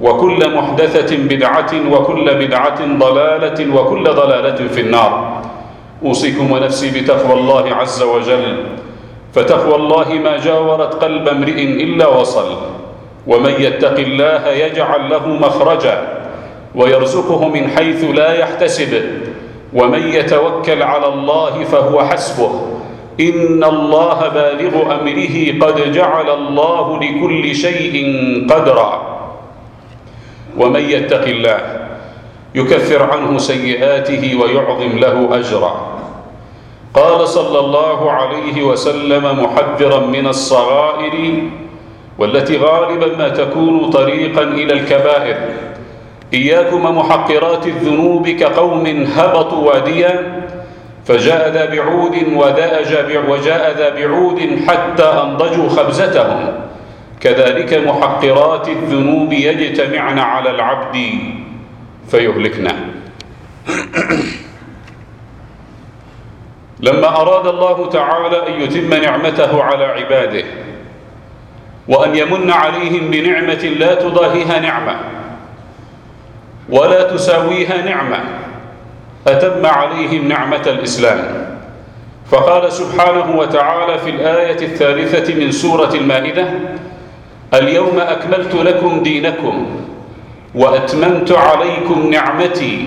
وكل محدثة بدعة وكل بدعة ضلالة وكل ضلالة في النار. أوصيكم ونفسي بتقوى الله عز وجل. فتقوى الله ما جاورت قلب امرئ إلا وصل. ومن يتق الله يجعل له مخرجا ويرزقه من حيث لا يحتسب. ومن يتوكل على الله فهو حسبه. إن الله بالغ أمره قد جعل الله لكل شيء قدرا. ومن يتق الله يكفر عنه سيئاته ويعظم له أجرا. قال صلى الله عليه وسلم محذرا من الصغائر والتي غالبا ما تكون طريقا إلى الكبائر. إياكم محقرات الذنوب كقوم هبطوا واديا فجاء ذا بعود وجاء ذا بعود حتى أنضجوا خبزتهم. كذلك محقرات الذنوب يجتمعن على العبد فيهلكنا لما أراد الله تعالى أن يتم نعمته على عباده وأن يمن عليهم بنعمة لا تضاهيها نعمة ولا تساويها نعمة أتم عليهم نعمة الإسلام. فقال سبحانه وتعالى في الآية الثالثة من سورة المائدة اليوم أكملت لكم دينكم وأتممت عليكم نعمتي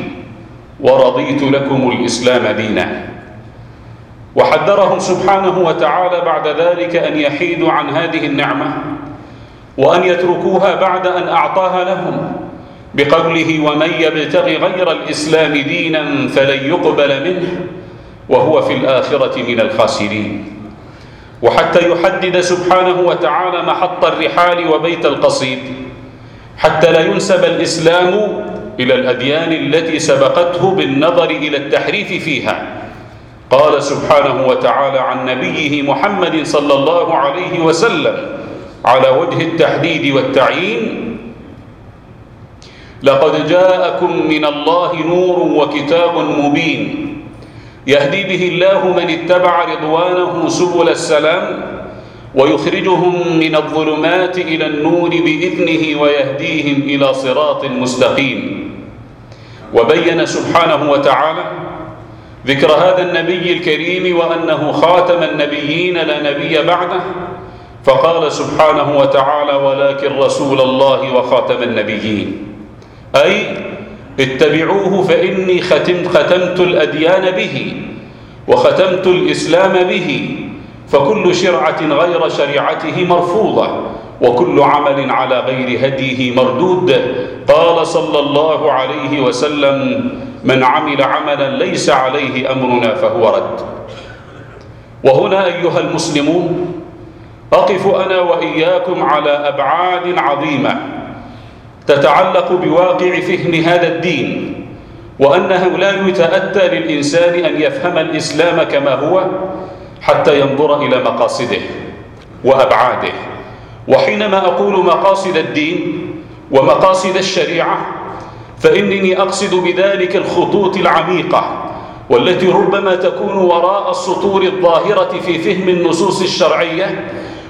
ورضيت لكم الإسلام دينا. وحذرهم سبحانه وتعالى بعد ذلك أن يحيدوا عن هذه النعمة وأن يتركوها بعد أن أعطاها لهم بقوله ومن يبتغي غير الإسلام دينا فلن يقبل منه وهو في الآخرة من الخاسرين. وحتى يحدد سبحانه وتعالى محط الرحال وبيت القصيد حتى لا ينسب الإسلام إلى الأديان التي سبقته بالنظر إلى التحريف فيها. قال سبحانه وتعالى عن نبيه محمد صلى الله عليه وسلم على وجه التحديد والتعيين لقد جاءكم من الله نور وكتاب مبين يهدي به الله من اتبع رضوانه سبل السلام ويخرجهم من الظلمات إلى النور بإذنه ويهديهم إلى صراط مستقيم وبين سبحانه وتعالى ذكر هذا النبي الكريم وأنه خاتم النبيين لا نبي بعده فقال سبحانه وتعالى ولكن رسول الله وخاتم النبيين. أي اتبعوه فإني ختمت, ختمت الأديان به وختمت الإسلام به فكل شرعة غير شريعته مرفوضة وكل عمل على غير هديه مردود. قال صلى الله عليه وسلم من عمل عملا ليس عليه أمرنا فهو رد. وهنا أيها المسلمون أقف أنا وإياكم على أبعاد عظيمة. تتعلق بواقع فهم هذا الدين وأنه لا يتأتى للإنسان أن يفهم الإسلام كما هو حتى ينظر إلى مقاصده وأبعاده. وحينما أقول مقاصد الدين ومقاصد الشريعة فإنني أقصد بذلك الخطوط العميقة والتي ربما تكون وراء السطور الظاهرة في فهم النصوص الشرعية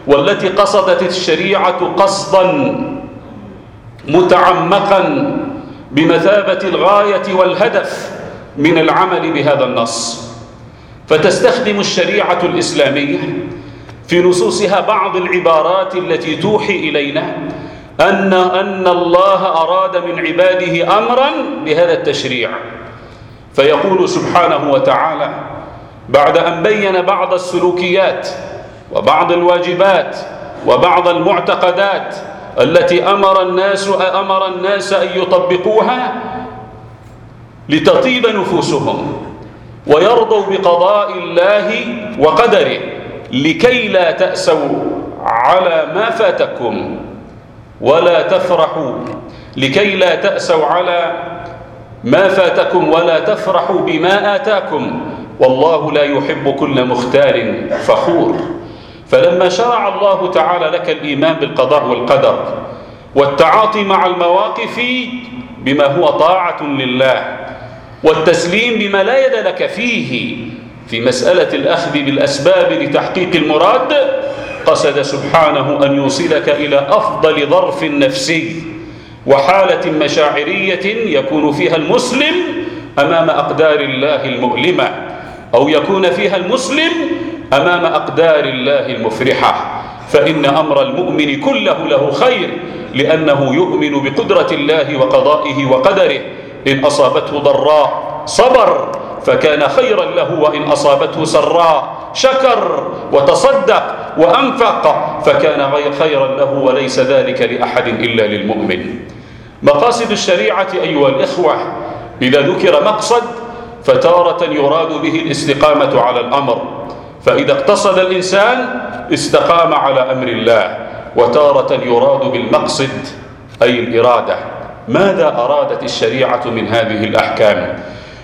والتي قصدت الشريعة قصدا متعمقا بمثابة الغاية والهدف من العمل بهذا النص. فتستخدم الشريعة الإسلامية في نصوصها بعض العبارات التي توحي إلينا أن, أن الله أراد من عباده أمرا بهذا التشريع. فيقول سبحانه وتعالى بعد أن بين بعض السلوكيات وبعض الواجبات وبعض المعتقدات التي أمر الناس أمر الناس أن يطبقوها لتطيب نفوسهم ويرضوا بقضاء الله وقدره لكي لا تأسوا على ما فاتكم ولا تفرحوا لكي لا تأسوا على ما فاتكم ولا تفرحوا بما آتاكم والله لا يحب كل مختار فخور فلما شرع الله تعالى لك الإيمان بالقضاء والقدر والتعاطي مع المواقف بما هو طاعة لله والتسليم بما لا يد لك فيه في مسألة الأخذ بالأسباب لتحقيق المراد قصد سبحانه أن يوصلك إلى أفضل ظرف نفسي وحالة مشاعرية يكون فيها المسلم أمام أقدار الله المؤلمة أو يكون فيها المسلم أمام أقدار الله المفرحة فإن أمر المؤمن كله له خير لأنه يؤمن بقدرة الله وقضائه وقدره. إن أصابته ضراء صبر فكان خيرا له وإن أصابته سراء شكر وتصدق وأنفق فكان خيرا له وليس ذلك لأحد إلا للمؤمن. مقاصد الشريعة أيها الإخوة إذا ذكر مقصد فتارة يراد به الاستقامة على الأمر. فإذا اقتصد الإنسان استقام على أمر الله وتارة يراد بالمقصد أي الإرادة. ماذا أرادت الشريعة من هذه الأحكام؟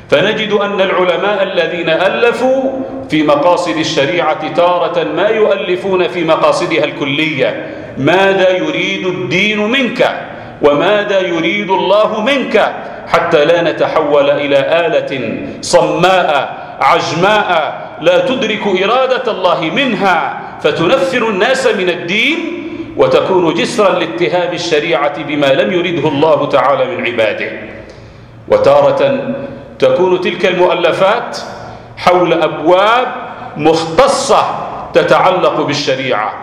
فنجد أن العلماء الذين ألفوا في مقاصد الشريعة تارة ما يؤلفون في مقاصدها الكلية. ماذا يريد الدين منك؟ وماذا يريد الله منك؟ حتى لا نتحول إلى آلة صماء عجماء لا تدرك إرادة الله منها فتنفر الناس من الدين وتكون جسرا لاتهام الشريعة بما لم يرده الله تعالى من عباده. وتارة تكون تلك المؤلفات حول أبواب مختصة تتعلق بالشريعة.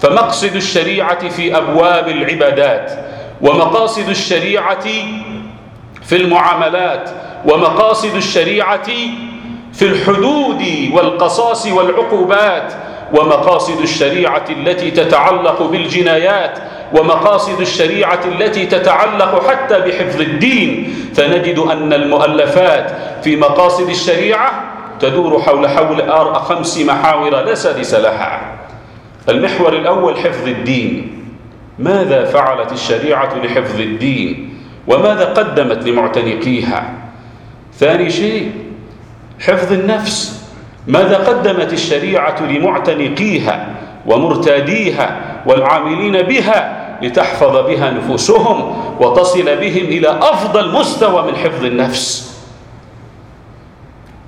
فمقصد الشريعة في أبواب العبادات ومقاصد الشريعة في المعاملات ومقاصد الشريعة في الحدود والقصاص والعقوبات ومقاصد الشريعة التي تتعلق بالجنايات ومقاصد الشريعة التي تتعلق حتى بحفظ الدين. فنجد أن المؤلفات في مقاصد الشريعة تدور حول حول خمس محاور لا سادس لها. المحور الأول حفظ الدين. ماذا فعلت الشريعة لحفظ الدين؟ وماذا قدمت لمعتنقيها؟ ثاني شيء حفظ النفس. ماذا قدمت الشريعة لمعتنقيها ومرتاديها والعاملين بها لتحفظ بها نفوسهم وتصل بهم إلى أفضل مستوى من حفظ النفس؟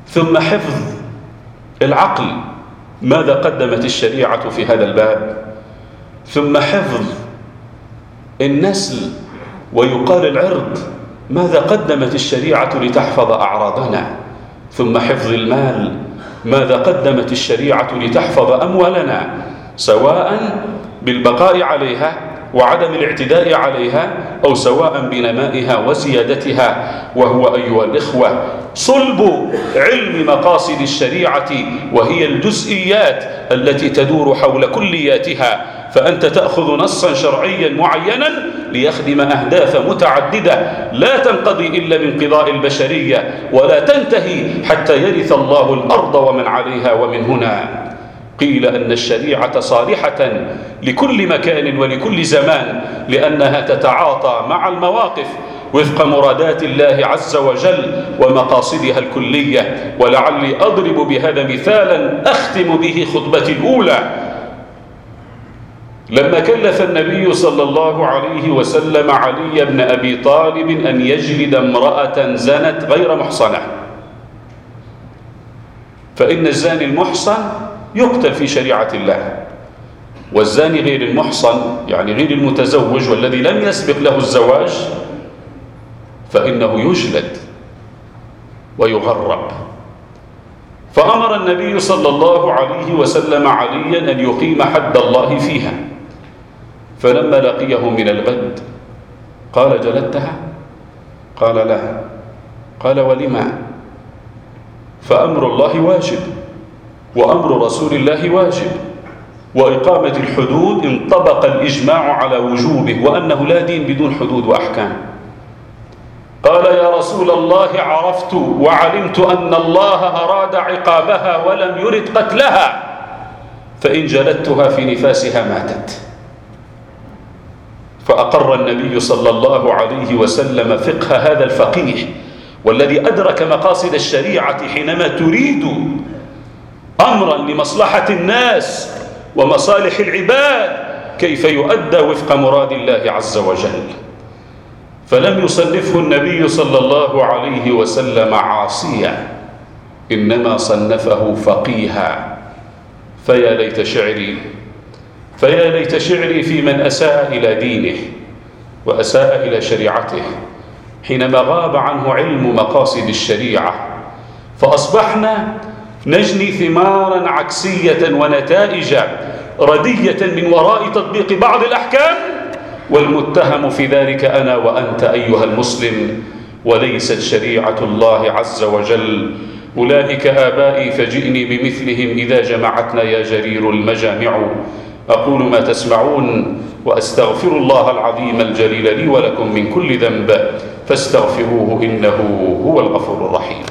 ثم حفظ العقل. ماذا قدمت الشريعة في هذا الباب؟ ثم حفظ النسل ويقال العرض. ماذا قدمت الشريعة لتحفظ أعراضنا؟ ثم حفظ المال. ماذا قدمت الشريعة لتحفظ أموالنا سواء بالبقاء عليها وعدم الاعتداء عليها أو سواء بنمائها وزيادتها؟ وهو أيها الإخوة صلب علم مقاصد الشريعة وهي الجزئيات التي تدور حول كلياتها. فأنت تأخذ نصا شرعيا معينا ليخدم أهداف متعددة لا تنقضي إلا من قضاء البشرية ولا تنتهي حتى يرث الله الأرض ومن عليها ومن هنا. قيل أن الشريعة صالحة لكل مكان ولكل زمان لأنها تتعاطى مع المواقف وفق مرادات الله عز وجل ومقاصدها الكلية. ولعلي أضرب بهذا مثالا أختم به خطبتي الأولى. لما كلف النبي صلى الله عليه وسلم علي بن أبي طالب أن يجلد امرأة زنت غير محصنة. فإن الزاني المحصن يقتل في شريعة الله. والزاني غير المحصن يعني غير المتزوج والذي لم يسبق له الزواج فإنه يجلد ويغرب فأمر النبي صلى الله عليه وسلم عليا أن يقيم حد الله فيها. فلما لقيه من الغد قال جلدتها؟ قال لا. قال ولما؟ فأمر الله واجب وأمر رسول الله واجب وإقامة الحدود انطبق الإجماع على وجوبه وأنه لا دين بدون حدود وأحكام. قال يا رسول الله عرفت وعلمت أن الله أراد عقابها ولم يرد قتلها فإن جلدتها في نفاسها ماتت. فأقر النبي صلى الله عليه وسلم فقه هذا الفقيه والذي أدرك مقاصد الشريعة حينما تريد أمرا لمصلحة الناس ومصالح العباد كيف يؤدى وفق مراد الله عز وجل. فلم يصنفه النبي صلى الله عليه وسلم عاصيا إنما صنفه فقيها. فيا ليت شعري فيا ليت شعري في من أساء إلى دينه وأساء إلى شريعته حينما غاب عنه علم مقاصد الشريعة فأصبحنا نجني ثمارا عكسية ونتائج ردية من وراء تطبيق بعض الأحكام والمتهم في ذلك أنا وأنت أيها المسلم وليست شريعة الله عز وجل. أولئك آبائي فجئني بمثلهم إذا جمعتنا يا جرير المجامع. أقول ما تسمعون وأستغفر الله العظيم الجليل لي ولكم من كل ذنب فاستغفروه إنه هو الغفور الرحيم.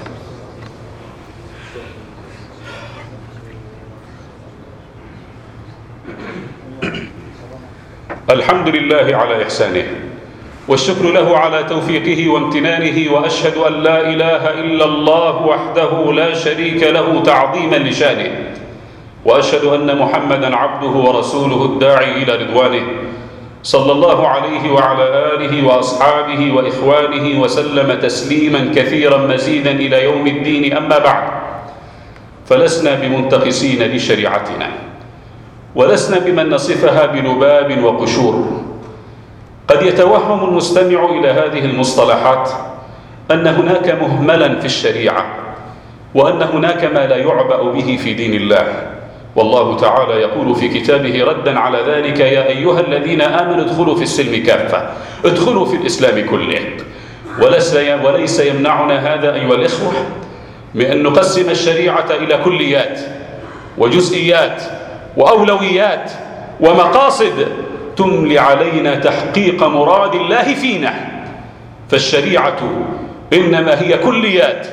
الحمد لله على إحسانه والشكر له على توفيقه وامتنانه وأشهد أن لا إله إلا الله وحده لا شريك له تعظيما لشانه. وأشهد أن محمدا عبده ورسوله الداعي إلى رضوانه صلى الله عليه وعلى آله وأصحابه وإخوانه وسلم تسليما كثيرا مزيدا إلى يوم الدين أما بعد فلسنا بمنتقسين لشريعتنا ولسنا بمن نصفها بلباب وقشور. قد يتوهم المستمع إلى هذه المصطلحات أن هناك مهملا في الشريعة وأن هناك ما لا يعبأ به في دين الله. والله تعالى يقول في كتابه ردا على ذلك يا أيها الذين آمنوا ادخلوا في السلم كافة ادخلوا في الإسلام كله. وليس يمنعنا هذا أيها الإخوة من أن نقسم الشريعة إلى كليات وجزئيات وأولويات ومقاصد تملي علينا تحقيق مراد الله فينا. فالشريعة إنما هي كليات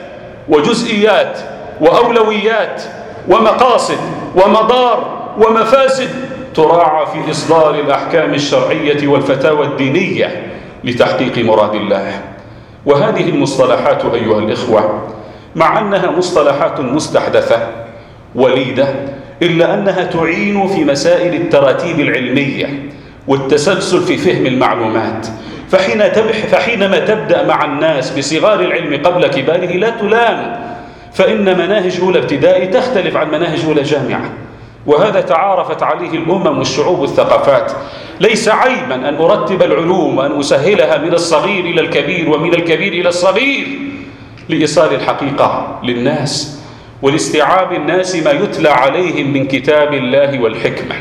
وجزئيات وأولويات ومقاصد ومضار ومفاسد تراعى في إصدار الأحكام الشرعية والفتاوى الدينية لتحقيق مراد الله. وهذه المصطلحات أيها الإخوة مع أنها مصطلحات مستحدثة وليدة إلا أنها تعين في مسائل التراتيب العلمية والتسلسل في فهم المعلومات. فحين فحينما تبدأ مع الناس بصغار العلم قبل كباره لا تلام فإن مناهج أولى ابتدائي تختلف عن مناهج أولى جامعة. وهذا تعارفت عليه الأمم والشعوب والثقافات. ليس عيبا أن أرتب العلوم وأن أسهلها من الصغير إلى الكبير ومن الكبير إلى الصغير لإيصال الحقيقة للناس ولاستيعاب الناس ما يتلى عليهم من كتاب الله والحكمة.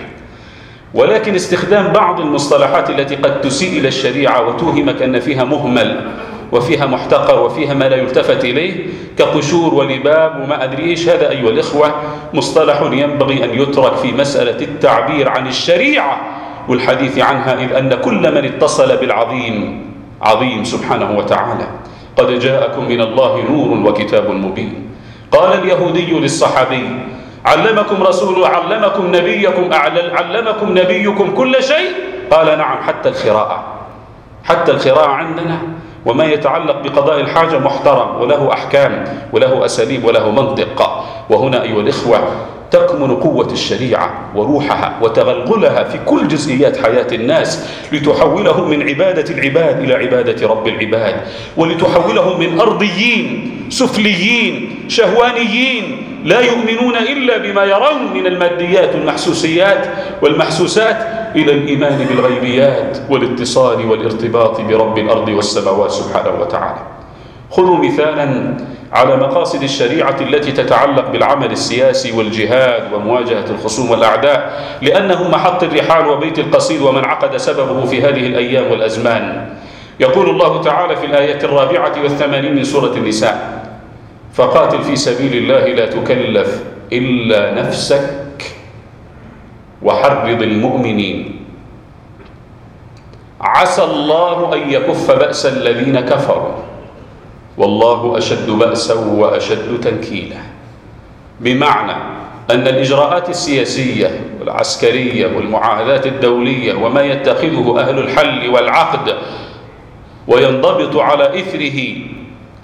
ولكن استخدام بعض المصطلحات التي قد تسيء إلى الشريعة وتوهمك أن فيها مهمل وفيها محتقر وفيها ما لا يلتفت إليه كقشور ولباب وما أدري إيش. هذا أيها الإخوة مصطلح ينبغي أن يترك في مسألة التعبير عن الشريعة والحديث عنها إذ أن كل من اتصل بالعظيم عظيم سبحانه وتعالى. قد جاءكم من الله نور وكتاب مبين. قال اليهودي للصحابي علمكم رسول علمكم نبيكم علمكم نبيكم كل شيء؟ قال نعم حتى الخراءة حتى الخراءة عندنا. وما يتعلق بقضاء الحاجة محترم وله أحكام وله أساليب وله منطق. وهنا أيها الإخوة تكمن قوة الشريعة وروحها وتغلغلها في كل جزئيات حياة الناس لتحولهم من عبادة العباد إلى عبادة رب العباد ولتحولهم من أرضيين سفليين شهوانيين لا يؤمنون إلا بما يرون من الماديات والمحسوسيات والمحسوسات إلى الإيمان بالغيبيات والاتصال والارتباط برب الأرض والسماوات سبحانه وتعالى. خذوا مثالا على مقاصد الشريعة التي تتعلق بالعمل السياسي والجهاد ومواجهة الخصوم والأعداء لأنه محط الرحال وبيت القصيد ومن عقد سببه في هذه الأيام والأزمان. يقول الله تعالى في الآية الرابعة والثمانين من سورة النساء فقاتل في سبيل الله لا تكلف إلا نفسك وحرض المؤمنين. عسى الله أن يكف بأس الذين كفروا. والله أشد بأسا وأشد تنكيلا. بمعنى أن الإجراءات السياسية والعسكرية والمعاهدات الدولية وما يتخذه أهل الحل والعقد وينضبط على إثره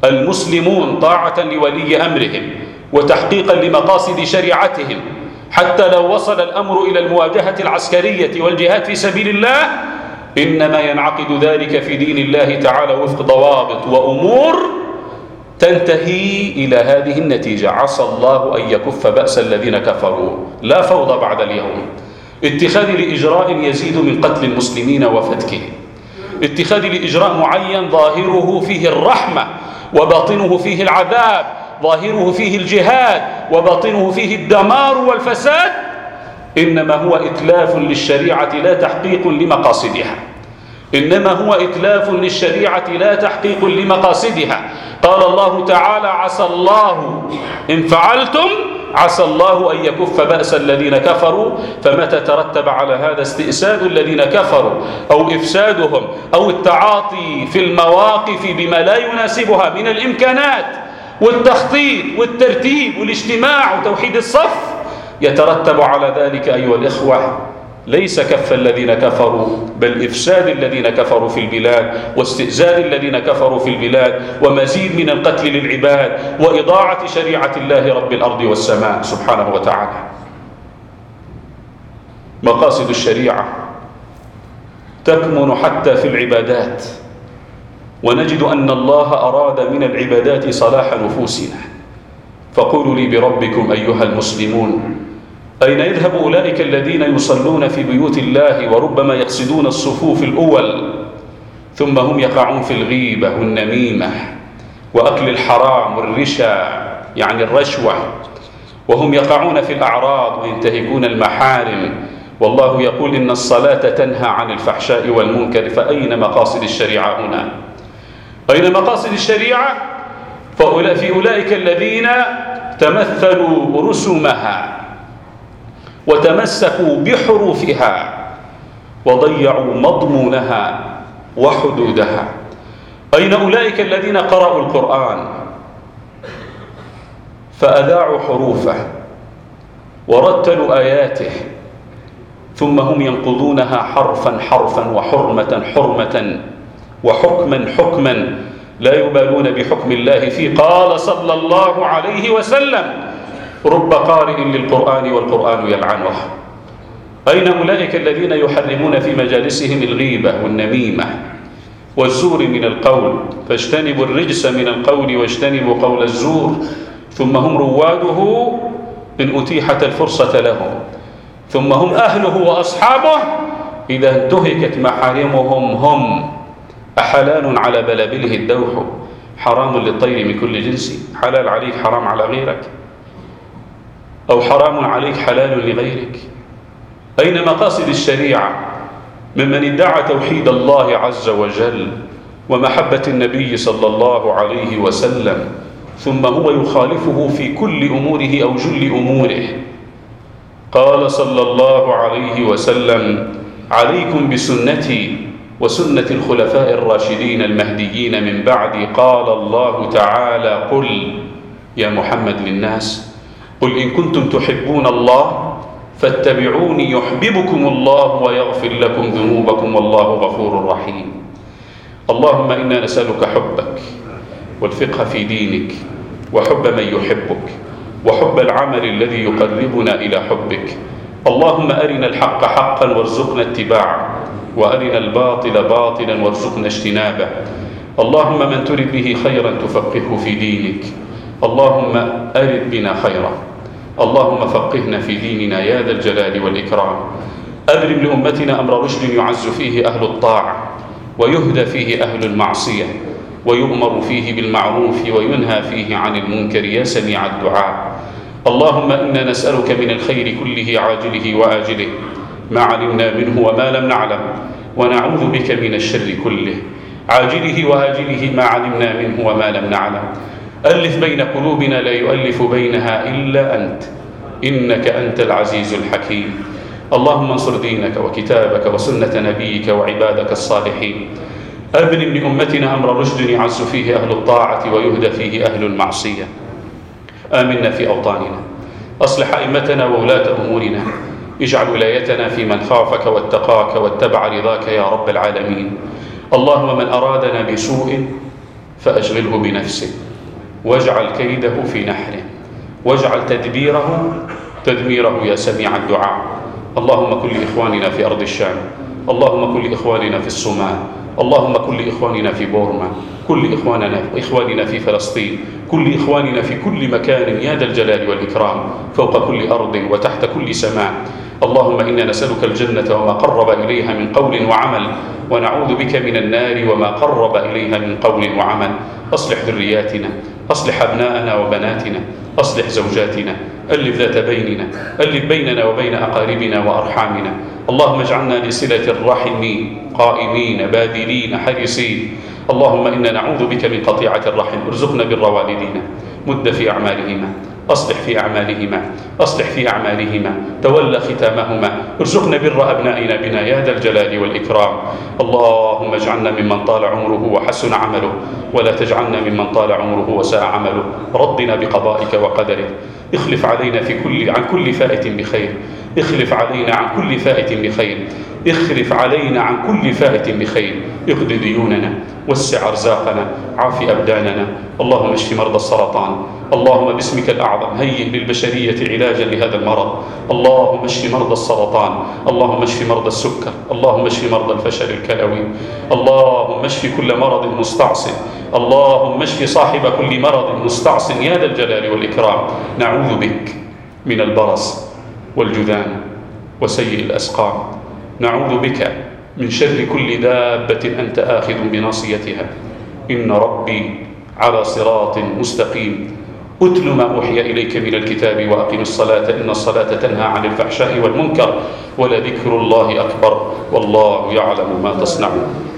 المسلمون طاعة لولي أمرهم وتحقيقا لمقاصد شريعتهم حتى لو وصل الأمر إلى المواجهة العسكرية والجهاد في سبيل الله إنما ينعقد ذلك في دين الله تعالى وفق ضوابط وأمور تنتهي إلى هذه النتيجة. عسى الله أن يكف بأس الذين كفروا. لا فوضى بعد اليوم. اتخاذ لإجراء يزيد من قتل المسلمين وفتكهم اتخاذ لإجراء معين ظاهره فيه الرحمة وباطنه فيه العذاب ظاهره فيه الجهاد وباطنه فيه الدمار والفساد إنما هو إتلاف للشريعة لا تحقيق لمقاصدها. إنما هو إتلاف للشريعة لا تحقيق لمقاصدها. قال الله تعالى عسى الله إن فعلتم عسى الله أن يكف بأس الذين كفروا فمتى ترتب على هذا استئساد الذين كفروا؟ أو إفسادهم أو التعاطي في المواقف بما لا يناسبها من الإمكانات والتخطيط والترتيب والاجتماع وتوحيد الصف؟ يترتب على ذلك أيها الإخوة ليس كف الذين كفروا بل إفساد الذين كفروا في البلاد واستئزاد الذين كفروا في البلاد ومزيد من القتل للعباد وإضاعة شريعة الله رب الأرض والسماء سبحانه وتعالى. مقاصد الشريعة تكمن حتى في العبادات ونجد أن الله أراد من العبادات صلاح نفوسنا. فقولوا لي بربكم أيها المسلمون أين يذهب أولئك الذين يصلون في بيوت الله وربما يقصدون الصفوف الأول ثم هم يقعون في الغيبة والنميمة وأكل الحرام والرشا يعني الرشوة وهم يقعون في الأعراض وينتهكون المحارم. والله يقول إن الصلاة تنهى عن الفحشاء والمنكر فأين مقاصد الشريعة هنا؟ أين مقاصد الشريعة؟ في أولئك الذين تمثلوا رسمها وتمسكوا بحروفها وضيعوا مضمونها وحدودها. أين أولئك الذين قرأوا القرآن؟ فأذاعوا حروفه ورتلوا آياته ثم هم ينقضونها حرفا حرفا وحرمة حرمة وحكما حكما لا يبالون بحكم الله في قال صلى الله عليه وسلم رب قارئ للقرآن والقرآن يلعنه. أين أولئك الذين يحرمون في مجالسهم الغيبة والنميمة والزور من القول؟ فاجتنبوا الرجس من القول واجتنبوا قول الزور ثم هم رواده إن أتيحت الفرصة لهم. ثم هم أهله وأصحابه. إذا انتهكت محارمهم هم. أحلال على بلابله الدوح؟ حرام للطير من كل جنس. حلال عليك حرام على غيرك. أو حرام عليك حلال لغيرك. أين مقاصد الشريعة؟ ممن ادعى توحيد الله عز وجل ومحبة النبي صلى الله عليه وسلم ثم هو يخالفه في كل أموره أو جل أموره. قال صلى الله عليه وسلم عليكم بسنتي وسنة الخلفاء الراشدين المهديين من بعدي. قال الله تعالى قل يا محمد للناس قل إن كنتم تحبون الله فاتبعوني يحببكم الله ويغفر لكم ذنوبكم والله غفور رحيم. اللهم إنا نسألك حبك والفقه في دينك وحب من يحبك وحب العمل الذي يقربنا إلى حبك. اللهم أرنا الحق حقا وارزقنا اتباعه وأرنا الباطل باطلا وارزقنا اجتنابه. اللهم من ترد به خيرا تفقهه في دينك. اللهم أرد بنا خيرا. اللهم فقهنا في ديننا يا ذا الجلال والإكرام. أبرم لأمتنا أمر رشد يعز فيه أهل الطاعة ويهدى فيه أهل المعصية ويؤمر فيه بالمعروف وينهى فيه عن المنكر يا سميع الدعاء. اللهم إنا نسألك من الخير كله عاجله وآجله. ما علمنا منه وما لم نعلم ونعوذ بك من الشر كله. عاجله وآجله ما علمنا منه وما لم نعلم. ألف بين قلوبنا لا يؤلف بينها إلا أنت. إنك أنت العزيز الحكيم. اللهم انصر دينك وكتابك وسنة نبيك وعبادك الصالحين. أبنم لأمتنا أمر رشد يعز فيه أهل الطاعة ويهدى فيه أهل المعصية. آمنا في أوطاننا. أصلح أئمتنا وولاة أمورنا. اجعل ولايتنا في من خافك واتقاك واتبع رضاك يا رب العالمين. اللهم من أرادنا بسوء فأشغله بنفسه. واجعل كيده في نحره واجعل تدبيره تدميره يا سميع الدعاء. اللهم كل إخواننا في أرض الشام اللهم كل إخواننا في الصومال اللهم كل إخواننا في بورما كل إخواننا إخواننا في فلسطين كل إخواننا في كل مكان يا ذا الجلال والإكرام فوق كل أرض وتحت كل سماء. اللهم إنا نسألك الجنة وما قرب إليها من قول وعمل ونعوذ بك من النار وما قرب إليها من قول وعمل. أصلح ذرياتنا أصلح أبناءنا وبناتنا أصلح زوجاتنا ألف ذات بيننا ألف بيننا وبين أقاربنا وأرحامنا. اللهم اجعلنا لصلة الرحم قائمين باذلين حريصين. اللهم إنا نعوذ بك من قطيعة الرحم ارزقنا بر والدينا مد في أعمالهما. أصلح في أعمالهما أصلح في أعمالهما تولى ختامهما ارزقنا بر أبنائنا بنا يا ذا الجلال والإكرام. اللهم اجعلنا ممن طال عمره وحسن عمله ولا تجعلنا ممن طال عمره وساء عمله. ردنا بقضائك وقدرك. اخلف علينا في كل عن كل فائت بخير. اخلف علينا عن كل فائت بخير. اخلف علينا عن كل فائت بخير. اقض ديوننا وسع أرزاقنا عاف أبداننا. اللهم اشف مرضى السرطان. اللهم باسمك الأعظم هيئ للبشرية علاجا لهذا المرض. اللهم اشف مرضى السرطان. اللهم اشف مرضى السكر. اللهم اشف مرضى الفشل الكلوي. اللهم اشف كل مرض مستعصي. اللهم اشف صاحب كل مرض مستعص يا ذا الجلال والإكرام. نعوذ بك من البرص والجذام وسيء الأسقام. نعوذ بك من شر كل دابة أنت آخذ بناصيتها. إن ربي على صراط مستقيم. أتل ما أوحي إليك من الكتاب وأقم الصلاة. إن الصلاة تنهى عن الفحشاء والمنكر ولذكر الله أكبر والله يعلم ما تصنعون.